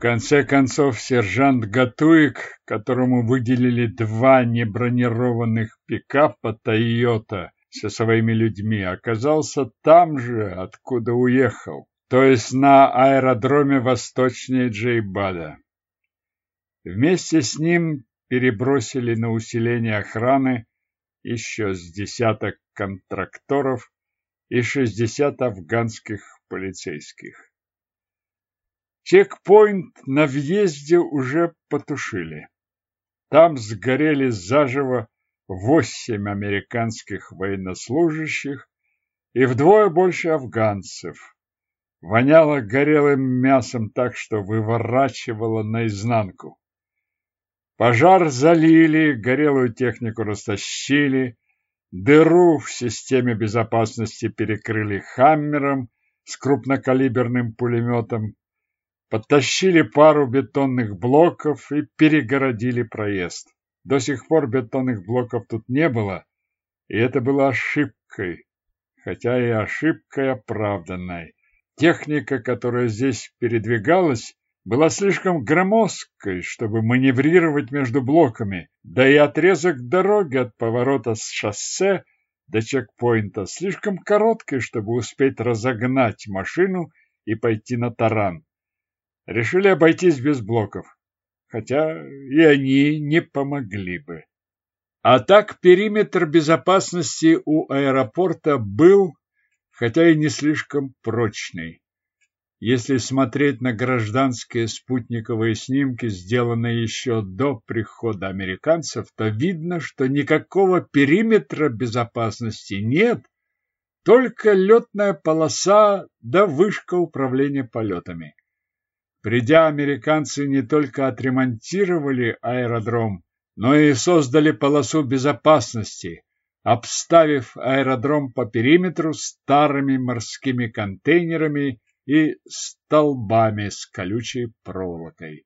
конце концов, сержант Гатуик, которому выделили два небронированных пикапа «Тойота» со своими людьми, оказался там же, откуда уехал, то есть на аэродроме восточнее Джейбада. Вместе с ним перебросили на усиление охраны еще с десяток контракторов и шестьдесят афганских полицейских. Чекпоинт на въезде уже потушили. Там сгорели заживо восемь американских военнослужащих и вдвое больше афганцев. Воняло горелым мясом так, что выворачивало наизнанку. Пожар залили, горелую технику растащили, дыру в системе безопасности перекрыли хаммером с крупнокалиберным пулеметом, подтащили пару бетонных блоков и перегородили проезд. До сих пор бетонных блоков тут не было, и это было ошибкой, хотя и ошибкой оправданной. Техника, которая здесь передвигалась, была слишком громоздкой, чтобы маневрировать между блоками, да и отрезок дороги от поворота с шоссе до чекпоинта слишком короткий, чтобы успеть разогнать машину и пойти на таран решили обойтись без блоков, хотя и они не помогли бы. А так периметр безопасности у аэропорта был, хотя и не слишком прочный. Если смотреть на гражданские спутниковые снимки, сделанные еще до прихода американцев, то видно, что никакого периметра безопасности нет, только летная полоса да вышка управления полетами. Придя, американцы не только отремонтировали аэродром, но и создали полосу безопасности, обставив аэродром по периметру старыми морскими контейнерами и столбами с колючей проволокой.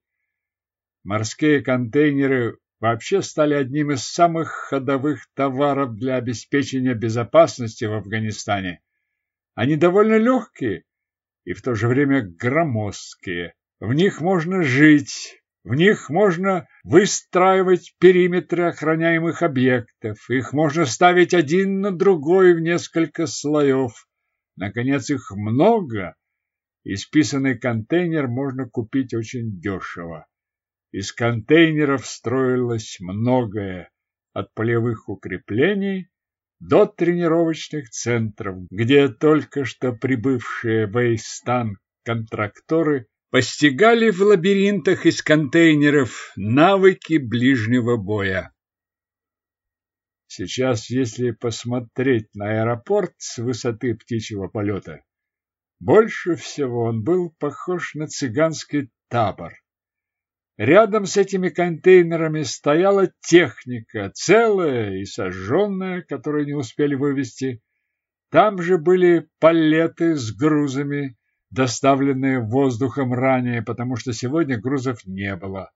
Морские контейнеры вообще стали одним из самых ходовых товаров для обеспечения безопасности в Афганистане. Они довольно легкие и в то же время громоздкие. В них можно жить, в них можно выстраивать периметры охраняемых объектов, их можно ставить один на другой в несколько слоев. Наконец, их много, и списанный контейнер можно купить очень дешево. Из контейнеров строилось многое, от полевых укреплений до тренировочных центров, где только что прибывшие в Эйстан контракторы постигали в лабиринтах из контейнеров навыки ближнего боя. Сейчас, если посмотреть на аэропорт с высоты птичьего полета, больше всего он был похож на цыганский табор. Рядом с этими контейнерами стояла техника, целая и сожженная, которую не успели вывести. Там же были палеты с грузами, доставленные воздухом ранее, потому что сегодня грузов не было.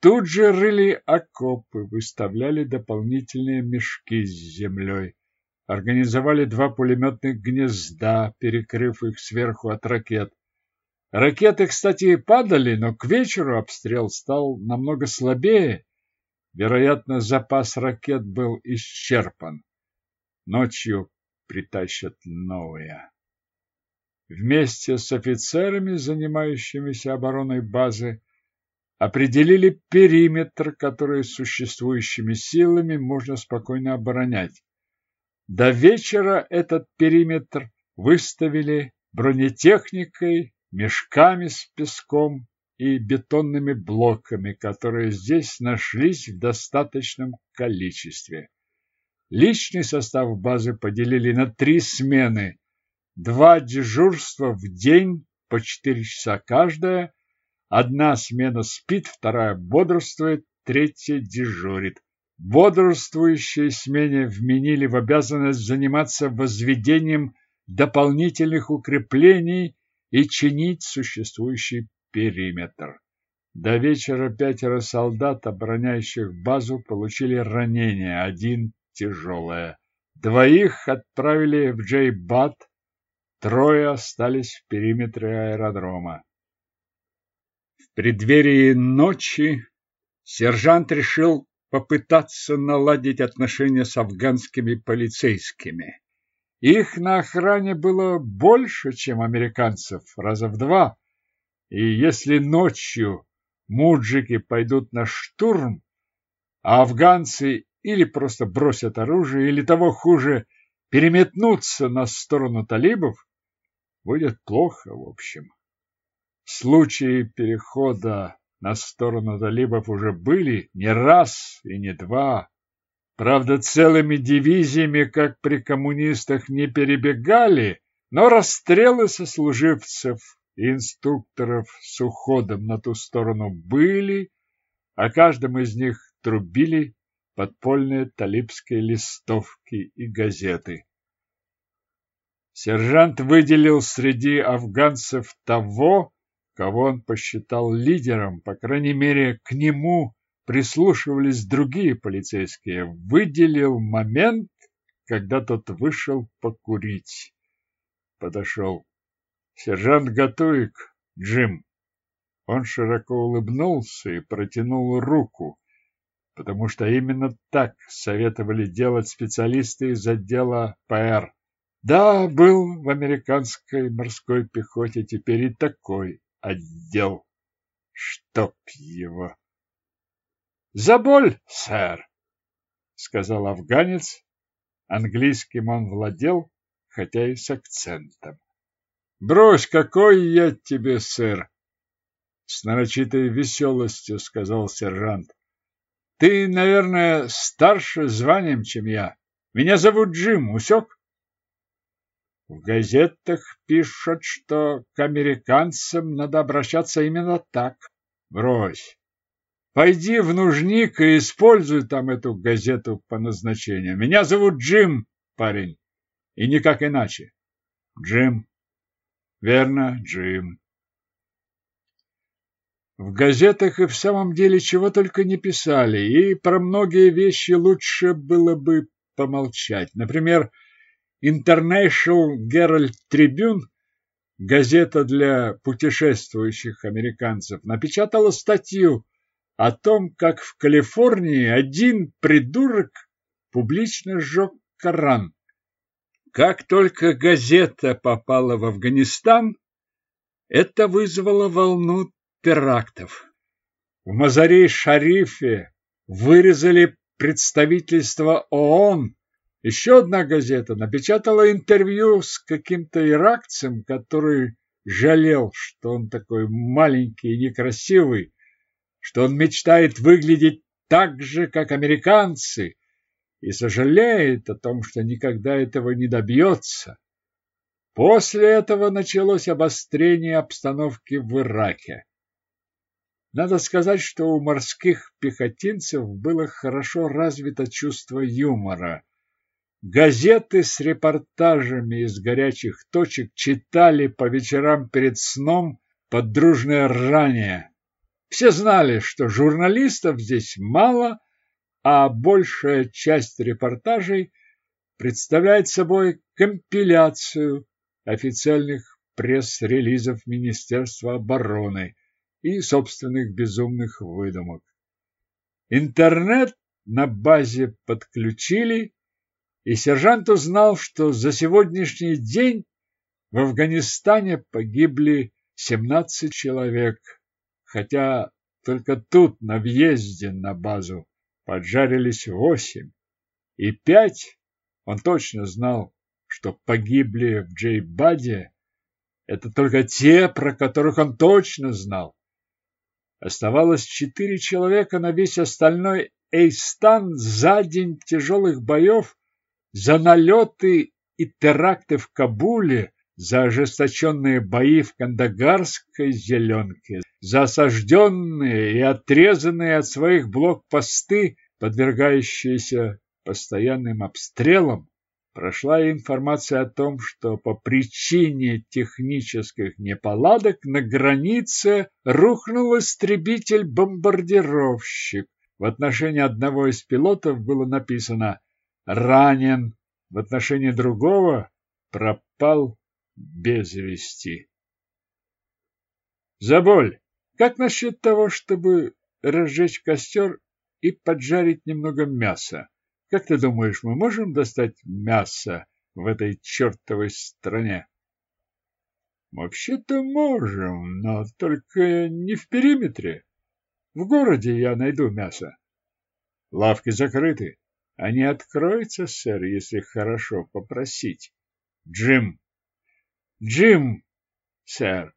Тут же рыли окопы, выставляли дополнительные мешки с землей, организовали два пулеметных гнезда, перекрыв их сверху от ракет. Ракеты, кстати, падали, но к вечеру обстрел стал намного слабее. Вероятно, запас ракет был исчерпан. Ночью притащат новые вместе с офицерами, занимающимися обороной базы, определили периметр, который существующими силами можно спокойно оборонять. До вечера этот периметр выставили бронетехникой, мешками с песком и бетонными блоками, которые здесь нашлись в достаточном количестве. Личный состав базы поделили на три смены два дежурства в день по четыре часа каждое, одна смена спит, вторая бодрствует, третья дежурит. Бодрствующей смене вменили в обязанность заниматься возведением дополнительных укреплений и чинить существующий периметр. До вечера пятеро солдат, обороняющих базу, получили ранения, один тяжелое. Двоих отправили в Джейбат, Трое остались в периметре аэродрома. В преддверии ночи сержант решил попытаться наладить отношения с афганскими полицейскими. Их на охране было больше, чем американцев, раза в два. И если ночью муджики пойдут на штурм, а афганцы или просто бросят оружие, или того хуже, переметнутся на сторону талибов, будет плохо, в общем. Случаи перехода на сторону талибов уже были не раз и не два. Правда, целыми дивизиями, как при коммунистах, не перебегали, но расстрелы сослуживцев и инструкторов с уходом на ту сторону были, а каждым из них трубили подпольные талибские листовки и газеты. Сержант выделил среди афганцев того, кого он посчитал лидером, по крайней мере, к нему прислушивались другие полицейские, выделил момент, когда тот вышел покурить. Подошел. Сержант Гатуик, Джим. Он широко улыбнулся и протянул руку, потому что именно так советовали делать специалисты из отдела ПР. Да, был в американской морской пехоте теперь и такой отдел. Чтоб его! За боль, сэр, сказал афганец. Английским он владел, хотя и с акцентом. Брось, какой я тебе, сэр! С нарочитой веселостью сказал сержант. Ты, наверное, старше званием, чем я. Меня зовут Джим, усек? В газетах пишут, что к американцам надо обращаться именно так. Брось. Пойди в нужник и используй там эту газету по назначению. Меня зовут Джим, парень, и никак иначе. Джим. Верно, Джим. В газетах и в самом деле чего только не писали, и про многие вещи лучше было бы помолчать. Например, International Herald Tribune, газета для путешествующих американцев, напечатала статью о том, как в Калифорнии один придурок публично сжег Коран. Как только газета попала в Афганистан, это вызвало волну терактов. В Мазари-Шарифе вырезали представительство ООН еще одна газета напечатала интервью с каким-то иракцем, который жалел, что он такой маленький и некрасивый, что он мечтает выглядеть так же, как американцы, и сожалеет о том, что никогда этого не добьется. После этого началось обострение обстановки в Ираке. Надо сказать, что у морских пехотинцев было хорошо развито чувство юмора – Газеты с репортажами из горячих точек читали по вечерам перед сном под дружное ржание. Все знали, что журналистов здесь мало, а большая часть репортажей представляет собой компиляцию официальных пресс-релизов Министерства обороны и собственных безумных выдумок. Интернет на базе подключили и сержант узнал, что за сегодняшний день в Афганистане погибли 17 человек, хотя только тут, на въезде на базу, поджарились восемь, и пять, он точно знал, что погибли в Джейбаде, это только те, про которых он точно знал. Оставалось четыре человека на весь остальной Эйстан за день тяжелых боев за налеты и теракты в Кабуле, за ожесточенные бои в Кандагарской зеленке, за осажденные и отрезанные от своих блокпосты, подвергающиеся постоянным обстрелам, прошла информация о том, что по причине технических неполадок на границе рухнул истребитель-бомбардировщик. В отношении одного из пилотов было написано ранен, в отношении другого пропал без вести. Заболь, Как насчет того, чтобы разжечь костер и поджарить немного мяса? Как ты думаешь, мы можем достать мясо в этой чертовой стране? Вообще-то можем, но только не в периметре. В городе я найду мясо. Лавки закрыты. Они откроются, сэр, если хорошо попросить. Джим. Джим, сэр.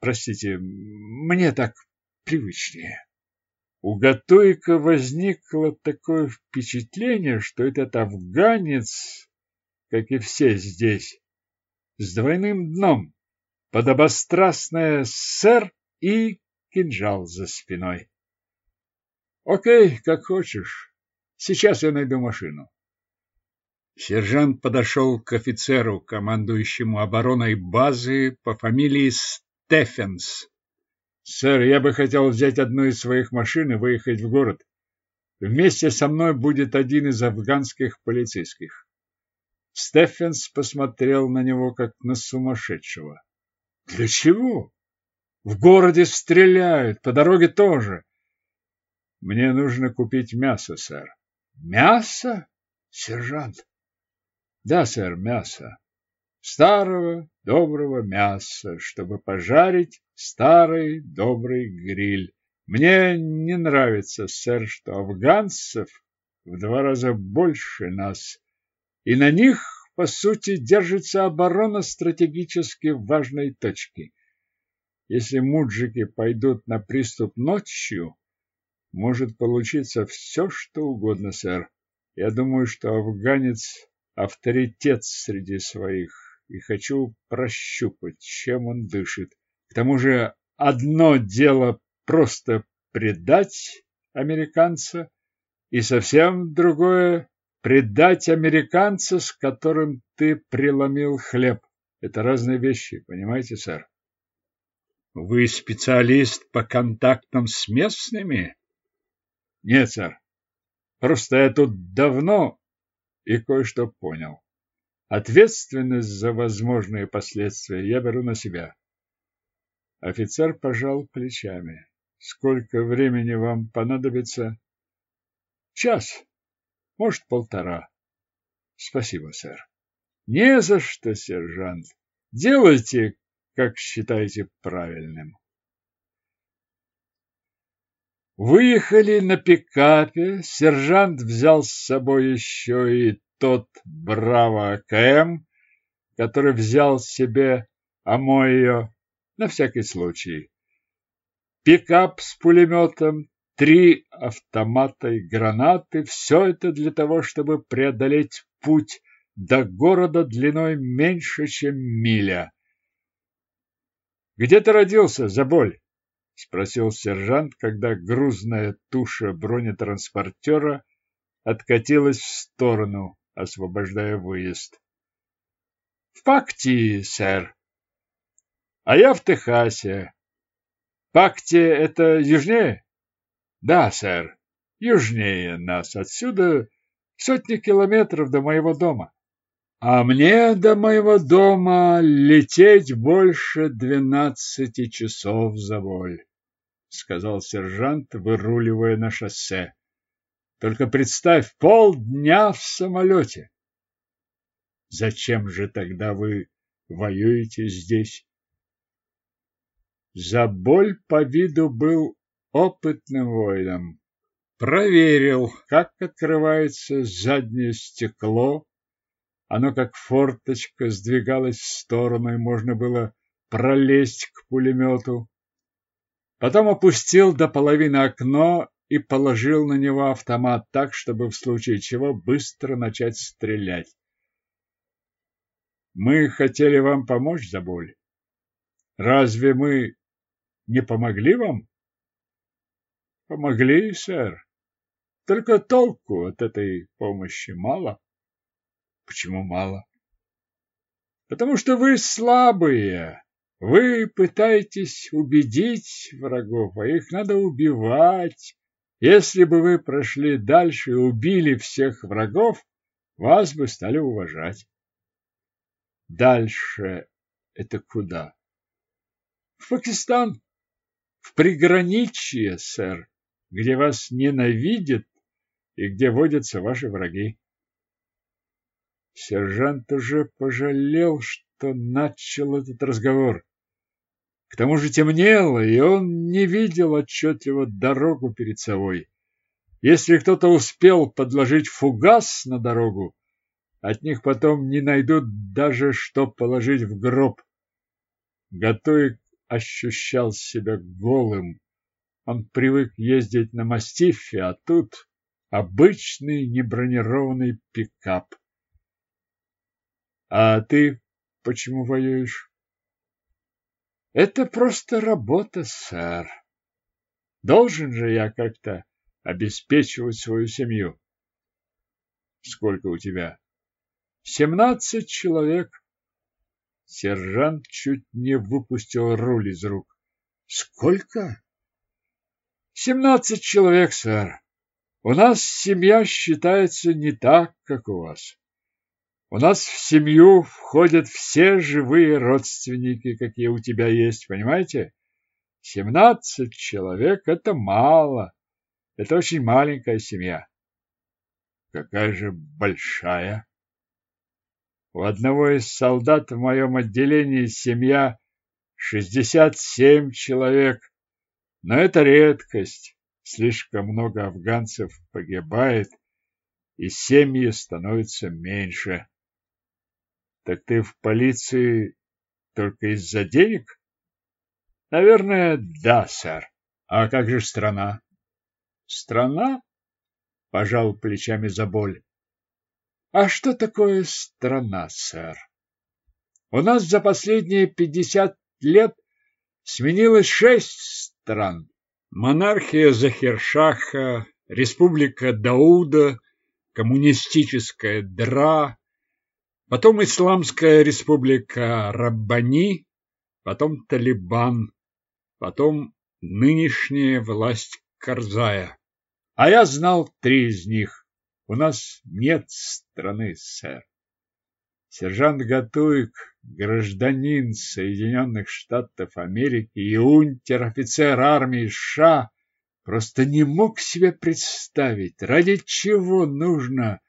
Простите, мне так привычнее. У Гатуика возникло такое впечатление, что этот афганец, как и все здесь, с двойным дном подобострастная сэр и кинжал за спиной. Окей, как хочешь. Сейчас я найду машину. Сержант подошел к офицеру, командующему обороной базы по фамилии Стефенс. Сэр, я бы хотел взять одну из своих машин и выехать в город. Вместе со мной будет один из афганских полицейских. Стефенс посмотрел на него, как на сумасшедшего. Для чего? В городе стреляют, по дороге тоже. Мне нужно купить мясо, сэр. Мясо? Сержант. Да, сэр, мясо. Старого, доброго мяса, чтобы пожарить старый, добрый гриль. Мне не нравится, сэр, что афганцев в два раза больше нас, и на них по сути, держится оборона стратегически важной точки. Если муджики пойдут на приступ ночью, может получиться все, что угодно, сэр. Я думаю, что афганец – авторитет среди своих, и хочу прощупать, чем он дышит. К тому же одно дело просто предать американца, и совсем другое Предать американца, с которым ты преломил хлеб. Это разные вещи, понимаете, сэр? Вы специалист по контактам с местными? Нет, сэр. Просто я тут давно и кое-что понял. Ответственность за возможные последствия я беру на себя. Офицер пожал плечами. Сколько времени вам понадобится? Час. Может, полтора. Спасибо, сэр. Не за что, сержант. Делайте, как считаете правильным. Выехали на пикапе. Сержант взял с собой еще и тот Браво АКМ, который взял себе Амойо на всякий случай. Пикап с пулеметом три автомата и гранаты. Все это для того, чтобы преодолеть путь до города длиной меньше, чем миля. «Где ты родился, Заболь?» — спросил сержант, когда грузная туша бронетранспортера откатилась в сторону, освобождая выезд. «В Пакти, сэр. А я в Техасе. Пакти — это южнее?» Да, сэр, южнее нас отсюда сотни километров до моего дома. А мне до моего дома лететь больше двенадцати часов за воль, сказал сержант, выруливая на шоссе. Только представь, полдня в самолете. Зачем же тогда вы воюете здесь? Заболь по виду был опытным воином. Проверил, как открывается заднее стекло. Оно, как форточка, сдвигалось в сторону, и можно было пролезть к пулемету. Потом опустил до половины окно и положил на него автомат так, чтобы в случае чего быстро начать стрелять. Мы хотели вам помочь, Заболь. Разве мы не помогли вам? Помогли, сэр. Только толку от этой помощи мало. Почему мало? Потому что вы слабые. Вы пытаетесь убедить врагов, а их надо убивать. Если бы вы прошли дальше и убили всех врагов, вас бы стали уважать. Дальше это куда? В Пакистан в приграничье, сэр, где вас ненавидят и где водятся ваши враги. Сержант уже пожалел, что начал этот разговор. К тому же темнело, и он не видел отчетливо дорогу перед собой. Если кто-то успел подложить фугас на дорогу, от них потом не найдут даже что положить в гроб. Готовик ощущал себя голым. Он привык ездить на мастифе, а тут обычный небронированный пикап. А ты почему воюешь? Это просто работа, сэр. Должен же я как-то обеспечивать свою семью. Сколько у тебя? Семнадцать человек. Сержант чуть не выпустил руль из рук. Сколько? Семнадцать человек, сэр. У нас семья считается не так, как у вас. У нас в семью входят все живые родственники, какие у тебя есть, понимаете? Семнадцать человек – это мало. Это очень маленькая семья. Какая же большая? У одного из солдат в моем отделении семья шестьдесят семь человек. Но это редкость. Слишком много афганцев погибает, и семьи становятся меньше. Так ты в полиции только из-за денег? Наверное, да, сэр. А как же страна? Страна? Пожал плечами за боль. А что такое страна, сэр? У нас за последние пятьдесят лет сменилось шесть стран. Монархия Захершаха, Республика Дауда, коммунистическая Дра, потом Исламская республика Раббани, потом Талибан, потом нынешняя власть Карзая. А я знал три из них. У нас нет страны, сэр. Сержант Гатуик, гражданин Соединенных Штатов Америки и унтер-офицер армии США, просто не мог себе представить, ради чего нужно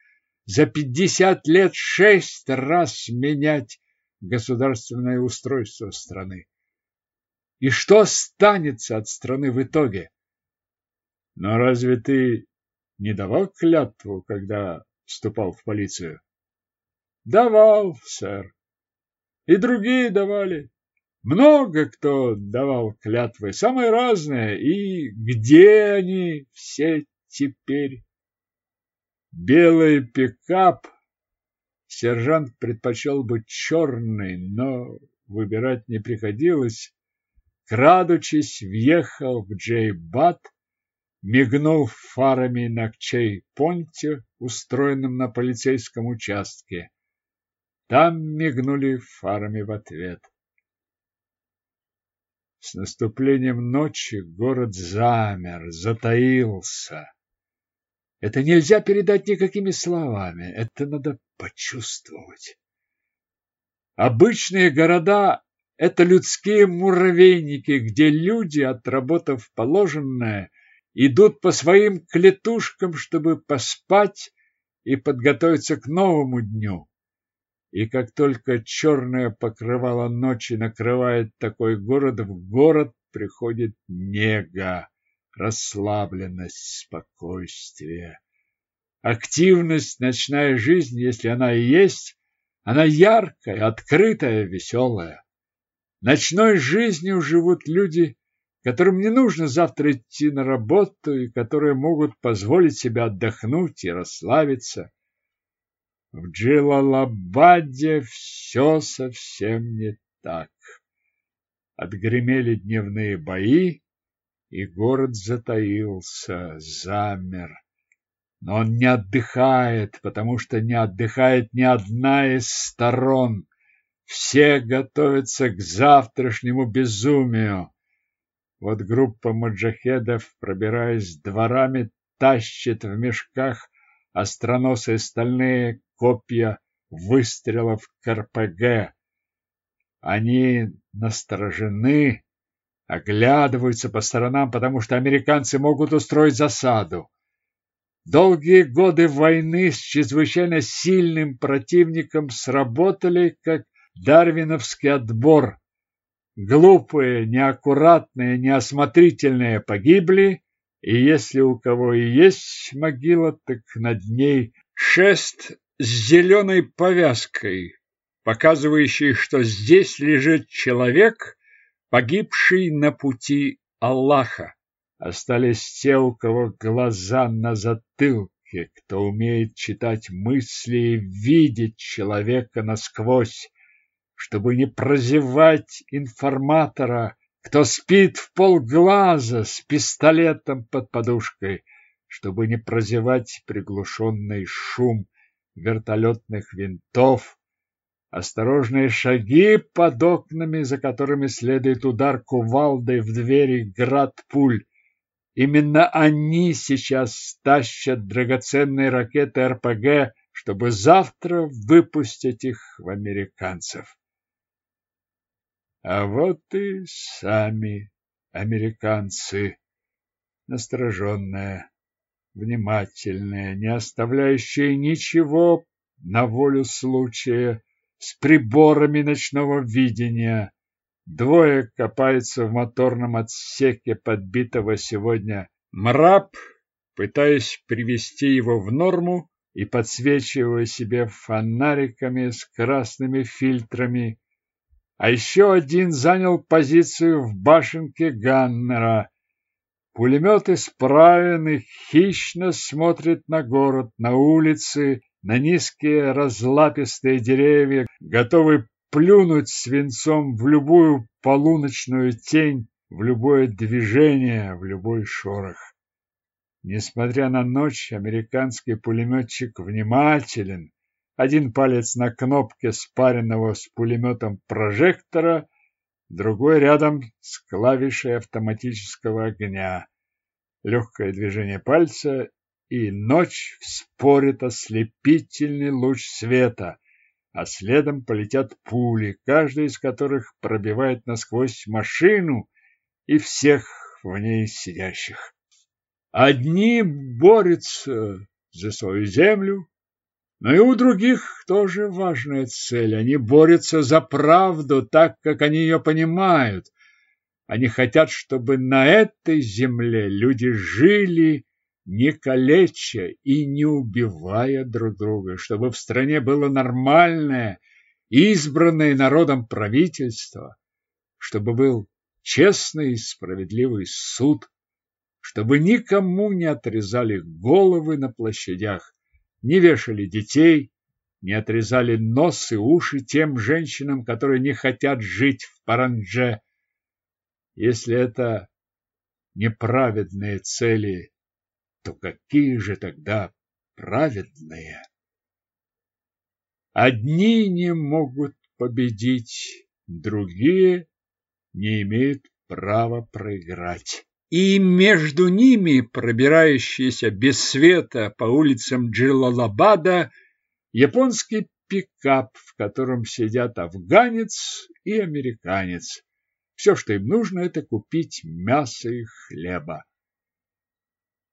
за пятьдесят лет шесть раз менять государственное устройство страны. И что останется от страны в итоге? Но разве ты не давал клятву, когда вступал в полицию? Давал, сэр. И другие давали. Много кто давал клятвы, самые разные. И где они все теперь? Белый пикап сержант предпочел бы черный, но выбирать не приходилось. Крадучись, въехал в Джей-Бат, мигнув фарами на Чей-Понте, устроенном на полицейском участке. Там мигнули фарами в ответ. С наступлением ночи город замер, затаился. Это нельзя передать никакими словами, это надо почувствовать. Обычные города – это людские муравейники, где люди, отработав положенное, идут по своим клетушкам, чтобы поспать и подготовиться к новому дню. И как только черное покрывало ночи накрывает такой город, в город приходит нега расслабленность, спокойствие. Активность, ночная жизнь, если она и есть, она яркая, открытая, веселая. Ночной жизнью живут люди, которым не нужно завтра идти на работу и которые могут позволить себе отдохнуть и расслабиться. В Джилалабаде все совсем не так. Отгремели дневные бои, и город затаился, замер. Но он не отдыхает, потому что не отдыхает ни одна из сторон. Все готовятся к завтрашнему безумию. Вот группа маджахедов, пробираясь дворами, тащит в мешках остроносые стальные копья выстрелов КРПГ. Они насторожены, Оглядываются по сторонам, потому что американцы могут устроить засаду. Долгие годы войны с чрезвычайно сильным противником сработали как дарвиновский отбор. Глупые, неаккуратные, неосмотрительные погибли, и если у кого и есть могила, так над ней шест с зеленой повязкой, показывающий, что здесь лежит человек, погибший на пути Аллаха. Остались те, у кого глаза на затылке, кто умеет читать мысли и видеть человека насквозь, чтобы не прозевать информатора, кто спит в полглаза с пистолетом под подушкой, чтобы не прозевать приглушенный шум вертолетных винтов, осторожные шаги под окнами, за которыми следует удар кувалдой в двери град пуль. Именно они сейчас тащат драгоценные ракеты РПГ, чтобы завтра выпустить их в американцев. А вот и сами американцы, настороженные, внимательные, не оставляющие ничего на волю случая, с приборами ночного видения. Двое копаются в моторном отсеке подбитого сегодня мраб, пытаясь привести его в норму и подсвечивая себе фонариками с красными фильтрами. А еще один занял позицию в башенке Ганнера. Пулемет исправен и хищно смотрит на город, на улицы, на низкие разлапистые деревья, готовый плюнуть свинцом в любую полуночную тень, в любое движение, в любой шорох. Несмотря на ночь, американский пулеметчик внимателен. Один палец на кнопке спаренного с пулеметом прожектора, другой рядом с клавишей автоматического огня. Легкое движение пальца, и ночь вспорит ослепительный луч света, а следом полетят пули, каждая из которых пробивает насквозь машину и всех в ней сидящих. Одни борются за свою землю, но и у других тоже важная цель. Они борются за правду так, как они ее понимают. Они хотят, чтобы на этой земле люди жили не калеча и не убивая друг друга, чтобы в стране было нормальное, избранное народом правительство, чтобы был честный и справедливый суд, чтобы никому не отрезали головы на площадях, не вешали детей, не отрезали нос и уши тем женщинам, которые не хотят жить в Паранже. Если это неправедные цели, то какие же тогда праведные? Одни не могут победить, другие не имеют права проиграть. И между ними, пробирающиеся без света по улицам Джилалабада, японский пикап, в котором сидят афганец и американец. Все, что им нужно, это купить мясо и хлеба.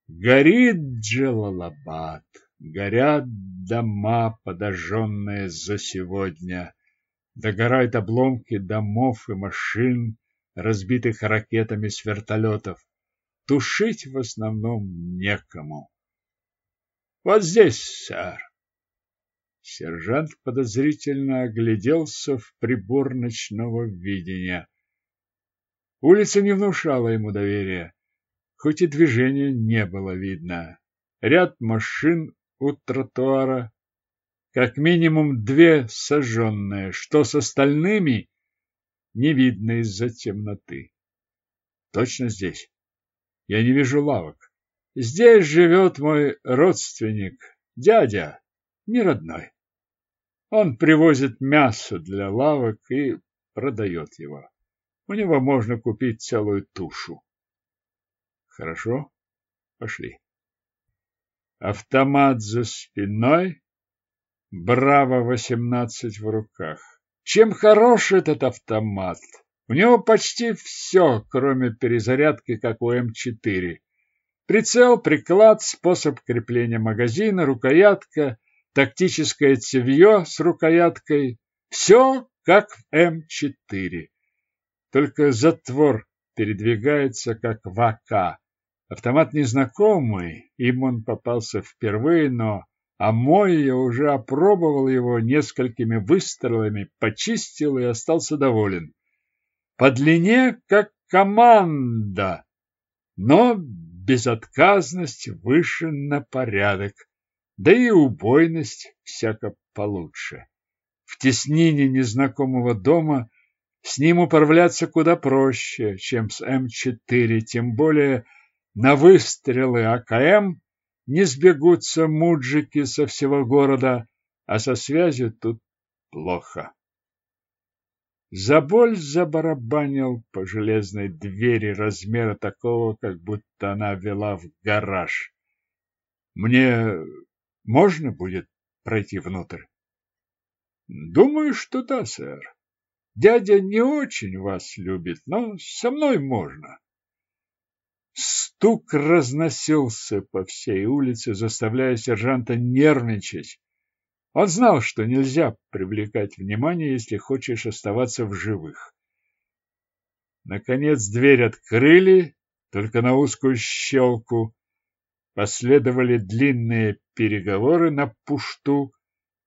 Горит Джалалабад, горят дома, подожженные за сегодня. Догорают обломки домов и машин, разбитых ракетами с вертолетов. Тушить в основном некому. Вот здесь, сэр. Сержант подозрительно огляделся в прибор ночного видения. Улица не внушала ему доверия хоть и движения не было видно. Ряд машин у тротуара, как минимум две сожженные, что с остальными не видно из-за темноты. Точно здесь. Я не вижу лавок. Здесь живет мой родственник, дядя, не родной. Он привозит мясо для лавок и продает его. У него можно купить целую тушу. Хорошо, пошли. Автомат за спиной, Браво-18 в руках. Чем хорош этот автомат? У него почти все, кроме перезарядки, как у М4. Прицел, приклад, способ крепления магазина, рукоятка, тактическое цевье с рукояткой. Все как в М4. Только затвор передвигается, как в АК. Автомат незнакомый, им он попался впервые, но а мой я уже опробовал его несколькими выстрелами, почистил и остался доволен. По длине, как команда, но безотказность выше на порядок, да и убойность всяко получше. В теснине незнакомого дома с ним управляться куда проще, чем с М4, тем более на выстрелы АКМ не сбегутся муджики со всего города, а со связью тут плохо. Заболь забарабанил по железной двери размера такого, как будто она вела в гараж. Мне можно будет пройти внутрь? Думаю, что да, сэр. Дядя не очень вас любит, но со мной можно. Стук разносился по всей улице, заставляя сержанта нервничать. Он знал, что нельзя привлекать внимание, если хочешь оставаться в живых. Наконец дверь открыли, только на узкую щелку. Последовали длинные переговоры на пушту,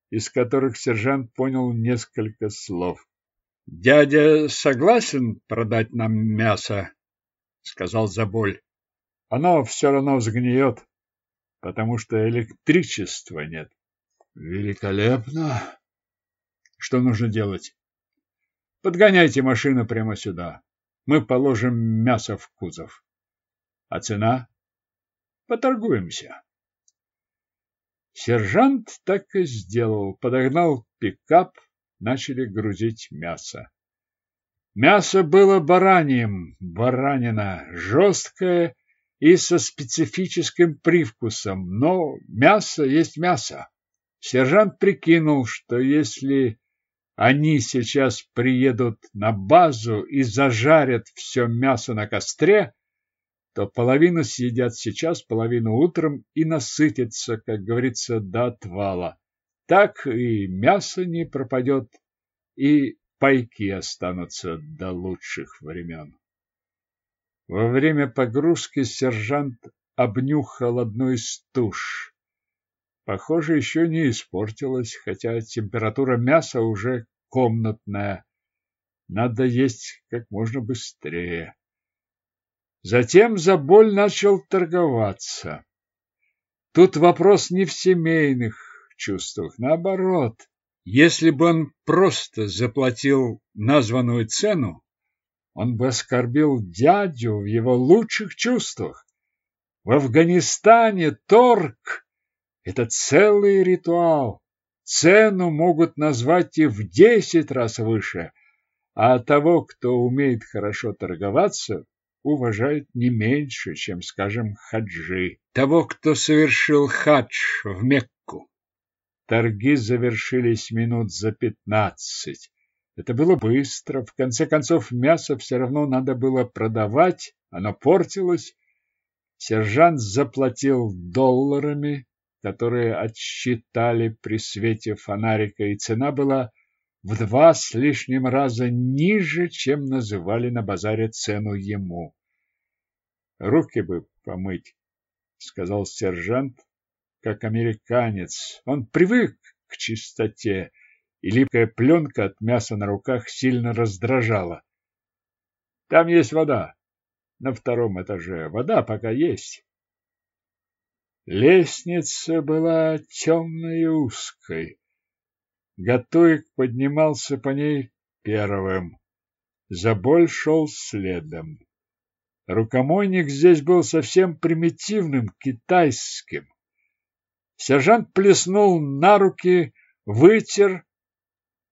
из которых сержант понял несколько слов. — Дядя согласен продать нам мясо, — сказал Заболь. — Оно все равно сгниет, потому что электричества нет. Великолепно. Что нужно делать? Подгоняйте машину прямо сюда. Мы положим мясо в кузов. А цена? Поторгуемся. Сержант так и сделал. Подогнал пикап, начали грузить мясо. Мясо было бараньим, баранина, жесткое и со специфическим привкусом, но мясо есть мясо. Сержант прикинул, что если они сейчас приедут на базу и зажарят все мясо на костре, то половину съедят сейчас, половину утром и насытятся, как говорится, до отвала. Так и мясо не пропадет, и пайки останутся до лучших времен. Во время погрузки сержант обнюхал одну из туш. Похоже, еще не испортилась, хотя температура мяса уже комнатная. Надо есть как можно быстрее. Затем Заболь начал торговаться. Тут вопрос не в семейных чувствах, наоборот. Если бы он просто заплатил названную цену, он бы оскорбил дядю в его лучших чувствах. В Афганистане торг это целый ритуал. Цену могут назвать и в десять раз выше, а того, кто умеет хорошо торговаться, уважают не меньше, чем, скажем, хаджи. Того, кто совершил хадж в Мекку. Торги завершились минут за пятнадцать. Это было быстро. В конце концов, мясо все равно надо было продавать. Оно портилось. Сержант заплатил долларами, которые отсчитали при свете фонарика, и цена была в два с лишним раза ниже, чем называли на базаре цену ему. «Руки бы помыть», — сказал сержант, как американец. Он привык к чистоте, и липкая пленка от мяса на руках сильно раздражала. «Там есть вода. На втором этаже. Вода пока есть. Лестница была темной и узкой. Гатуик поднимался по ней первым. Заболь шел следом. Рукомойник здесь был совсем примитивным, китайским. Сержант плеснул на руки, вытер.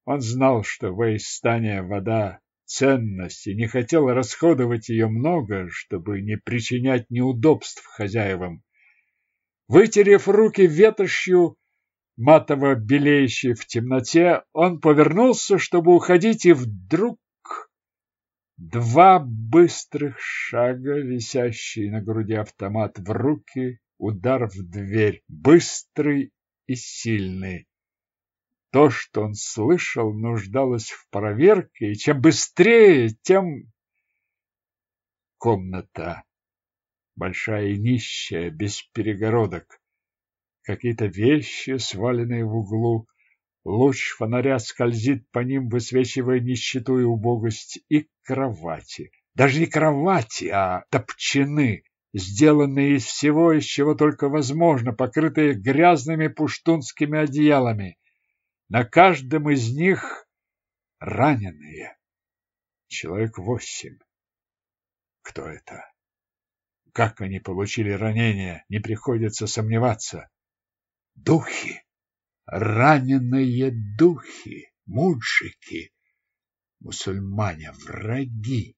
Он знал, что в Эйстане вода — ценность, и не хотел расходовать ее много, чтобы не причинять неудобств хозяевам. Вытерев руки ветошью, матово белеющей в темноте, он повернулся, чтобы уходить, и вдруг Два быстрых шага, висящий на груди автомат в руки, удар в дверь, быстрый и сильный. То, что он слышал, нуждалось в проверке, и чем быстрее, тем... Комната. Большая и нищая, без перегородок. Какие-то вещи, сваленные в углу. Луч фонаря скользит по ним, высвечивая нищету и убогость, и кровати. Даже не кровати, а топчаны, сделанные из всего, из чего только возможно, покрытые грязными пуштунскими одеялами. На каждом из них раненые. Человек восемь. Кто это? Как они получили ранения, не приходится сомневаться. Духи раненые духи, муджики, мусульмане, враги,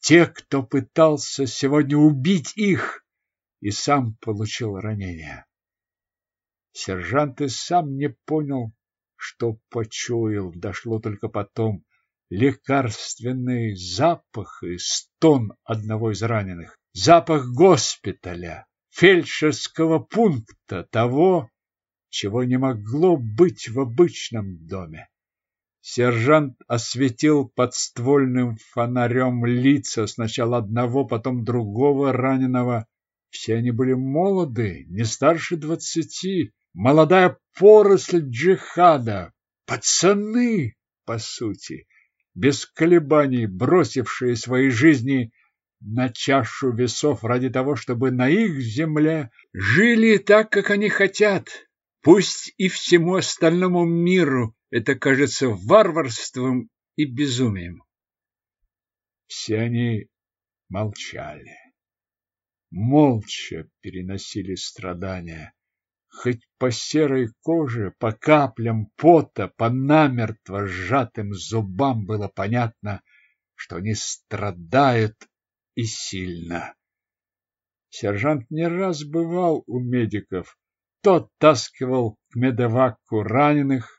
те, кто пытался сегодня убить их и сам получил ранение. Сержант и сам не понял, что почуял, дошло только потом. Лекарственный запах и стон одного из раненых, запах госпиталя, фельдшерского пункта, того, чего не могло быть в обычном доме. Сержант осветил подствольным фонарем лица сначала одного, потом другого раненого. Все они были молоды, не старше двадцати, молодая поросль джихада, пацаны, по сути, без колебаний бросившие свои жизни на чашу весов ради того, чтобы на их земле жили так, как они хотят, Пусть и всему остальному миру это кажется варварством и безумием. Все они молчали, молча переносили страдания. Хоть по серой коже, по каплям пота, по намертво сжатым зубам было понятно, что они страдают и сильно. Сержант не раз бывал у медиков, тот таскивал к медеваку раненых.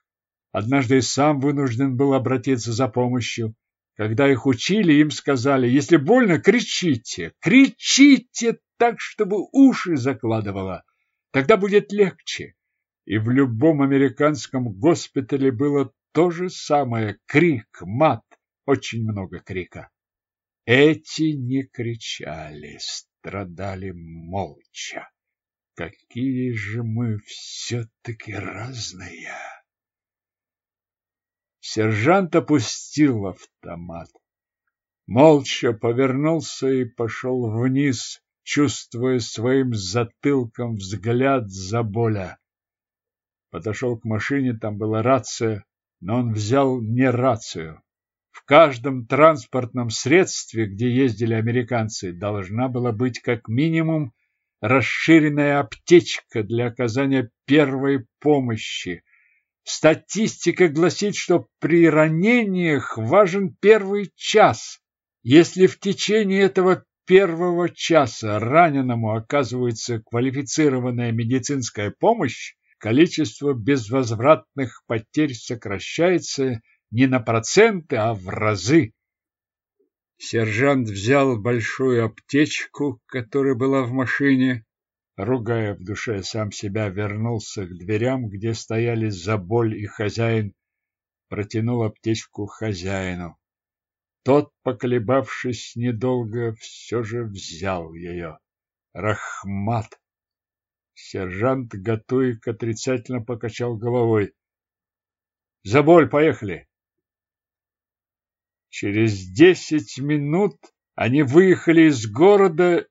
Однажды и сам вынужден был обратиться за помощью. Когда их учили, им сказали, если больно, кричите, кричите так, чтобы уши закладывало. Тогда будет легче. И в любом американском госпитале было то же самое. Крик, мат, очень много крика. Эти не кричали, страдали молча. Какие же мы все-таки разные! Сержант опустил автомат. Молча повернулся и пошел вниз, чувствуя своим затылком взгляд Заболя. Подошел к машине, там была рация, но он взял не рацию. В каждом транспортном средстве, где ездили американцы, должна была быть как минимум расширенная аптечка для оказания первой помощи. Статистика гласит, что при ранениях важен первый час. Если в течение этого первого часа раненому оказывается квалифицированная медицинская помощь, количество безвозвратных потерь сокращается не на проценты, а в разы. Сержант взял большую аптечку, которая была в машине, ругая в душе сам себя, вернулся к дверям, где стояли Заболь и хозяин, протянул аптечку хозяину. Тот, поколебавшись недолго, все же взял ее. Рахмат! Сержант Гатуик отрицательно покачал головой. Заболь, поехали! Через десять минут они выехали из города,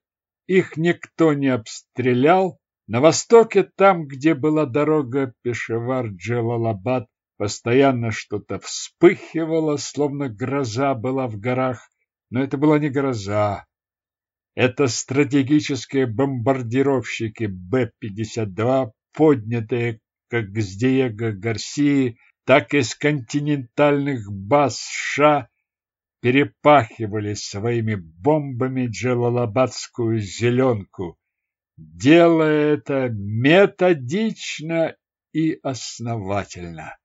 их никто не обстрелял. На востоке, там, где была дорога Пешевар-Джалалабад, постоянно что-то вспыхивало, словно гроза была в горах, но это была не гроза. Это стратегические бомбардировщики Б-52, поднятые как с Диего Гарсии, так и с континентальных баз США перепахивали своими бомбами джалалабадскую зеленку, делая это методично и основательно.